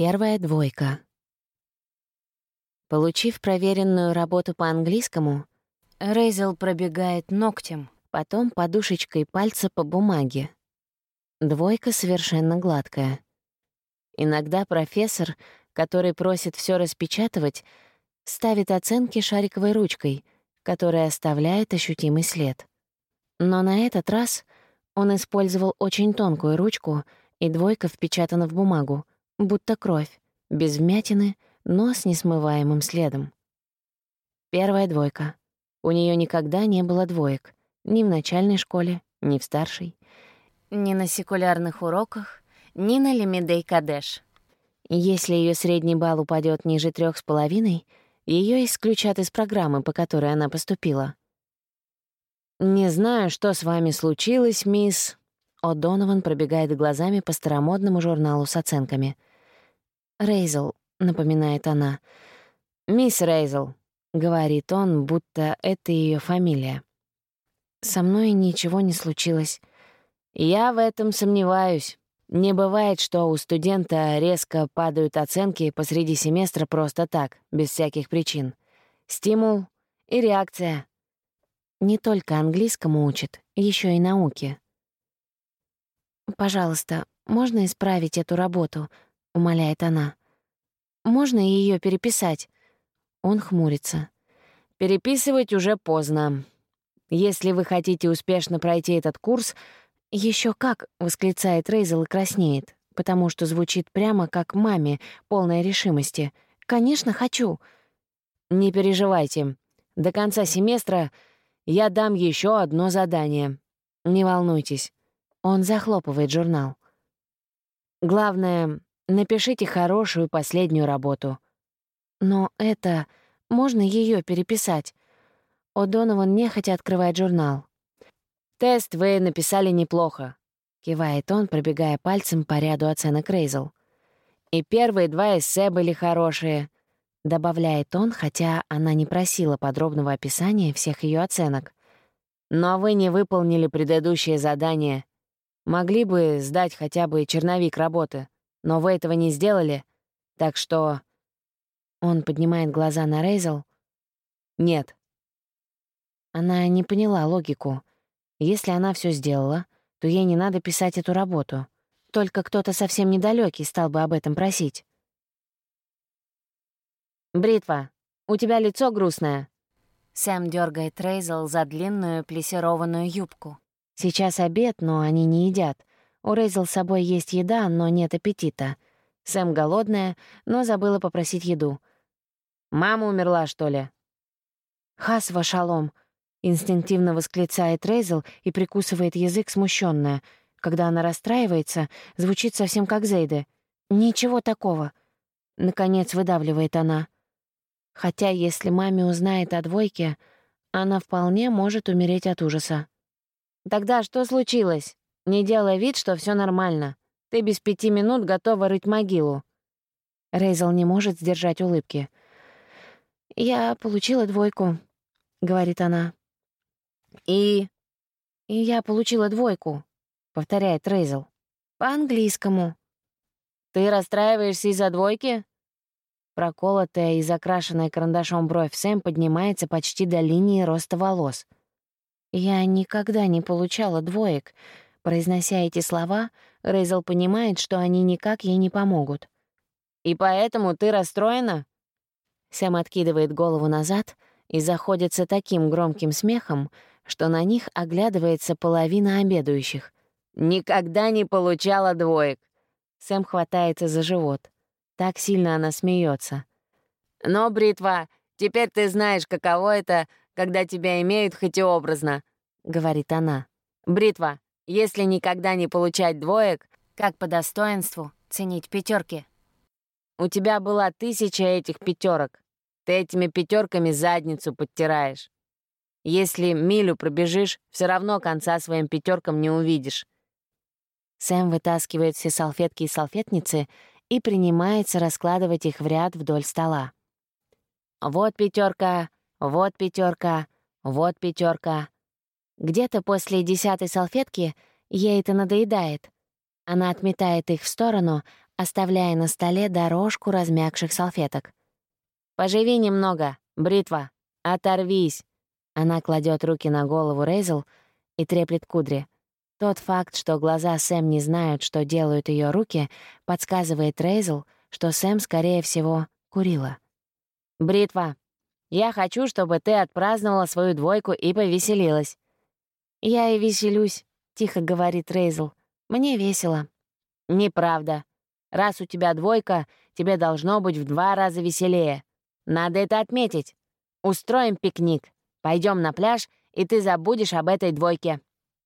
Первая двойка. Получив проверенную работу по английскому, Рейзел пробегает ногтем, потом подушечкой пальца по бумаге. Двойка совершенно гладкая. Иногда профессор, который просит все распечатывать, ставит оценки шариковой ручкой, которая оставляет ощутимый след. Но на этот раз он использовал очень тонкую ручку, и двойка впечатана в бумагу, будто кровь, без вмятины, но с несмываемым следом. Первая двойка. У нее никогда не было двоек. Ни в начальной школе, ни в старшей. Ни на секулярных уроках, ни на Лемидей Кадеш. Если ее средний балл упадет ниже трех с половиной, ее исключат из программы, по которой она поступила. «Не знаю, что с вами случилось, мисс...» О'Донован пробегает глазами по старомодному журналу с оценками. «Рейзел», — напоминает она. «Мисс Рейзел», — говорит он, будто это ее фамилия. «Со мной ничего не случилось». «Я в этом сомневаюсь. Не бывает, что у студента резко падают оценки посреди семестра просто так, без всяких причин. Стимул и реакция. Не только английскому учат, еще и науке. «Пожалуйста, можно исправить эту работу?» — умоляет она. «Можно ее переписать?» Он хмурится. «Переписывать уже поздно. Если вы хотите успешно пройти этот курс, еще как!» — восклицает Рейзел и краснеет, потому что звучит прямо как маме, полной решимости. «Конечно, хочу!» «Не переживайте. До конца семестра я дам еще одно задание. Не волнуйтесь». Он захлопывает журнал. «Главное, напишите хорошую последнюю работу». «Но это... Можно ее переписать?» О'Донован нехотя открывает журнал. «Тест вы написали неплохо», — кивает он, пробегая пальцем по ряду оценок Рейзел. «И первые два эссе были хорошие», — добавляет он, хотя она не просила подробного описания всех ее оценок. «Но вы не выполнили предыдущее задание. Могли бы сдать хотя бы черновик работы, но вы этого не сделали, так что...» Он поднимает глаза на Рейзел. «Нет». Она не поняла логику. Если она все сделала, то ей не надо писать эту работу. Только кто-то совсем недалекий стал бы об этом просить. «Бритва, у тебя лицо грустное». Сэм дергает Рейзел за длинную плессированную юбку. Сейчас обед, но они не едят. У Рейзел с собой есть еда, но нет аппетита. Сэм голодная, но забыла попросить еду. «Мама умерла, что ли?» «Хас шалом», Инстинктивно восклицает Рейзел и прикусывает язык смущенная. Когда она расстраивается, звучит совсем как Зейде. «Ничего такого», — наконец выдавливает она. Хотя, если маме узнает о двойке, она вполне может умереть от ужаса. «Тогда что случилось? Не делай вид, что все нормально. Ты без пяти минут готова рыть могилу». Рейзел не может сдержать улыбки. «Я получила двойку», — говорит она. «И...» «И я получила двойку», — повторяет Рейзел. «По-английскому». «Ты расстраиваешься из-за двойки?» Проколотая и закрашенная карандашом бровь Сэм поднимается почти до линии роста волос. «Я никогда не получала двоек». Произнося эти слова, Рейзел понимает, что они никак ей не помогут. «И поэтому ты расстроена?» Сэм откидывает голову назад и заходится таким громким смехом, что на них оглядывается половина обедающих. «Никогда не получала двоек!» Сэм хватается за живот. Так сильно она смеется. «Но, Бритва, теперь ты знаешь, каково это, когда тебя имеют хоть и образно», — говорит она. «Бритва, если никогда не получать двоек, как по достоинству ценить пятерки? У тебя была тысяча этих пятерок. Ты этими пятерками задницу подтираешь. Если милю пробежишь, все равно конца своим пятеркам не увидишь. Сэм вытаскивает все салфетки и салфетницы и принимается раскладывать их в ряд вдоль стола. Вот пятерка, вот пятерка, вот пятерка. Где-то после десятой салфетки ей это надоедает. Она отметает их в сторону, оставляя на столе дорожку размягших салфеток. «Поживи немного, бритва, оторвись!» Она кладет руки на голову Рейзел и треплет кудри. Тот факт, что глаза Сэм не знают, что делают ее руки, подсказывает Рейзел, что Сэм, скорее всего, курила. «Бритва, я хочу, чтобы ты отпраздновала свою двойку и повеселилась». «Я и веселюсь», — тихо говорит Рейзел. «Мне весело». «Неправда. Раз у тебя двойка, тебе должно быть в два раза веселее. Надо это отметить. Устроим пикник. Пойдем на пляж, и ты забудешь об этой двойке».